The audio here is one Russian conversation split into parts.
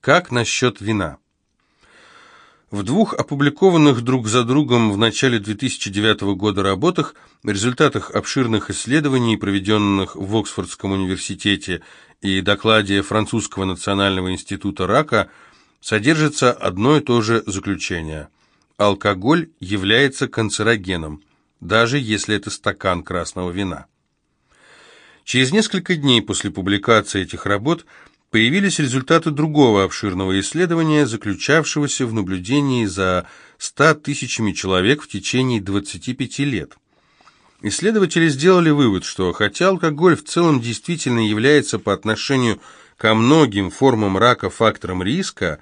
Как насчет вина? В двух опубликованных друг за другом в начале 2009 года работах, результатах обширных исследований, проведенных в Оксфордском университете и докладе Французского национального института рака, содержится одно и то же заключение. Алкоголь является канцерогеном, даже если это стакан красного вина. Через несколько дней после публикации этих работ – появились результаты другого обширного исследования, заключавшегося в наблюдении за 100 тысячами человек в течение 25 лет. Исследователи сделали вывод, что хотя алкоголь в целом действительно является по отношению ко многим формам рака фактором риска,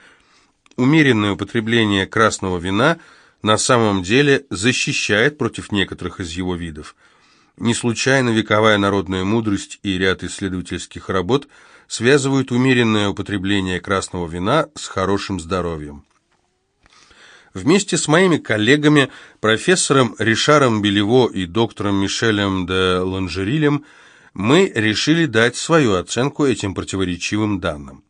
умеренное употребление красного вина на самом деле защищает против некоторых из его видов. Не случайно вековая народная мудрость и ряд исследовательских работ – связывают умеренное употребление красного вина с хорошим здоровьем. Вместе с моими коллегами, профессором Ришаром Белево и доктором Мишелем де Ланжерилем, мы решили дать свою оценку этим противоречивым данным.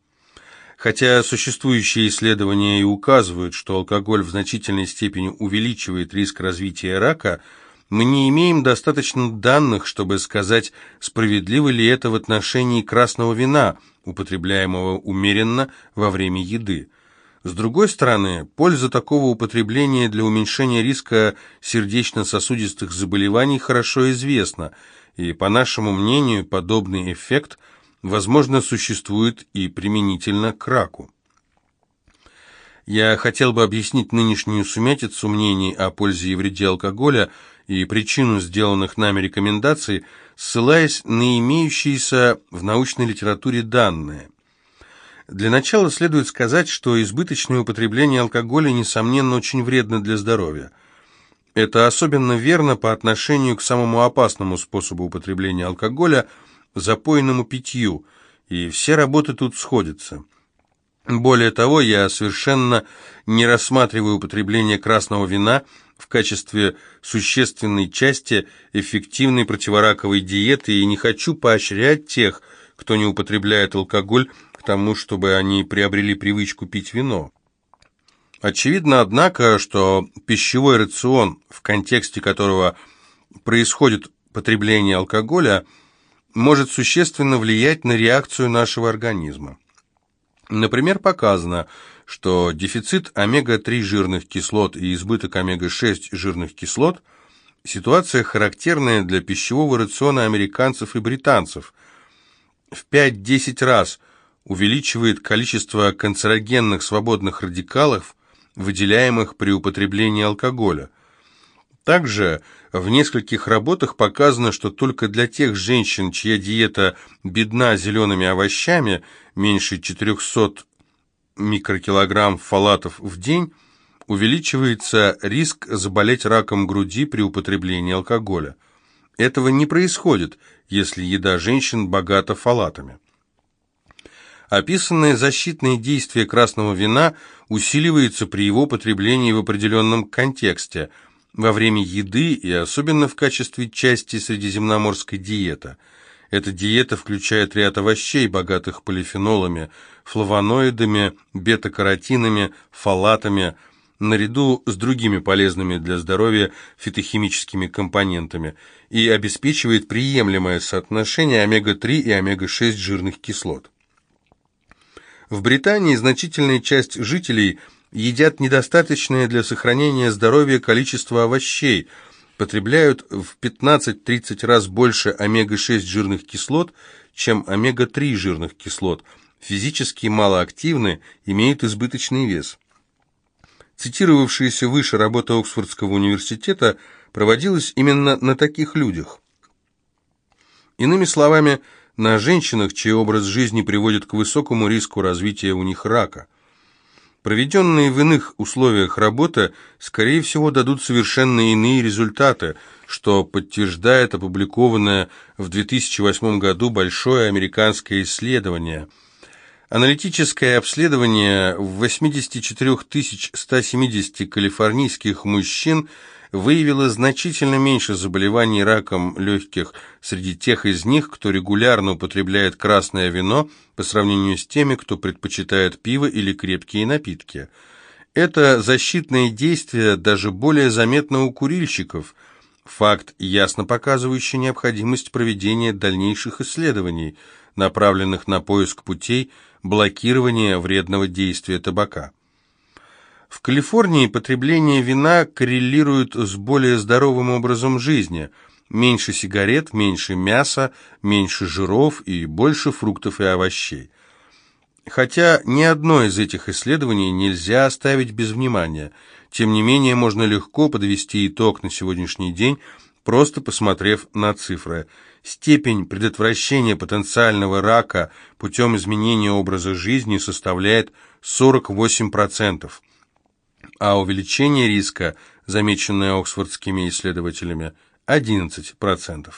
Хотя существующие исследования и указывают, что алкоголь в значительной степени увеличивает риск развития рака – мы не имеем достаточно данных, чтобы сказать, справедливо ли это в отношении красного вина, употребляемого умеренно во время еды. С другой стороны, польза такого употребления для уменьшения риска сердечно-сосудистых заболеваний хорошо известна, и, по нашему мнению, подобный эффект, возможно, существует и применительно к раку. Я хотел бы объяснить нынешнюю сумятицу мнений о пользе и вреде алкоголя и причину сделанных нами рекомендаций, ссылаясь на имеющиеся в научной литературе данные. Для начала следует сказать, что избыточное употребление алкоголя, несомненно, очень вредно для здоровья. Это особенно верно по отношению к самому опасному способу употребления алкоголя – запойному питью, и все работы тут сходятся – более того, я совершенно не рассматриваю употребление красного вина в качестве существенной части эффективной противораковой диеты и не хочу поощрять тех, кто не употребляет алкоголь, к тому, чтобы они приобрели привычку пить вино. Очевидно, однако, что пищевой рацион, в контексте которого происходит потребление алкоголя, может существенно влиять на реакцию нашего организма. Например, показано, что дефицит омега-3 жирных кислот и избыток омега-6 жирных кислот – ситуация характерная для пищевого рациона американцев и британцев. В 5-10 раз увеличивает количество канцерогенных свободных радикалов, выделяемых при употреблении алкоголя. Также в нескольких работах показано, что только для тех женщин, чья диета бедна зелеными овощами – меньше 400 микрокилограмм фалатов в день, увеличивается риск заболеть раком груди при употреблении алкоголя. Этого не происходит, если еда женщин богата фалатами. Описанное защитное действие красного вина усиливается при его потреблении в определенном контексте, во время еды и особенно в качестве части средиземноморской диеты – эта диета включает ряд овощей, богатых полифенолами, флавоноидами, бета-каротинами, фолатами, наряду с другими полезными для здоровья фитохимическими компонентами и обеспечивает приемлемое соотношение омега-3 и омега-6 жирных кислот. В Британии значительная часть жителей едят недостаточное для сохранения здоровья количество овощей – потребляют в 15-30 раз больше омега-6 жирных кислот, чем омега-3 жирных кислот, физически малоактивны, имеют избыточный вес. Цитировавшаяся выше работа Оксфордского университета проводилась именно на таких людях. Иными словами, на женщинах, чей образ жизни приводит к высокому риску развития у них рака – Проведенные в иных условиях работы, скорее всего, дадут совершенно иные результаты, что подтверждает опубликованное в 2008 году большое американское исследование. Аналитическое обследование в 84 170 калифорнийских мужчин выявило значительно меньше заболеваний раком легких среди тех из них, кто регулярно употребляет красное вино по сравнению с теми, кто предпочитает пиво или крепкие напитки. Это защитное действие даже более заметно у курильщиков – Факт, ясно показывающий необходимость проведения дальнейших исследований, направленных на поиск путей блокирования вредного действия табака. В Калифорнии потребление вина коррелирует с более здоровым образом жизни. Меньше сигарет, меньше мяса, меньше жиров и больше фруктов и овощей. Хотя ни одно из этих исследований нельзя оставить без внимания – тем не менее, можно легко подвести итог на сегодняшний день, просто посмотрев на цифры. Степень предотвращения потенциального рака путем изменения образа жизни составляет 48%, а увеличение риска, замеченное оксфордскими исследователями, 11%.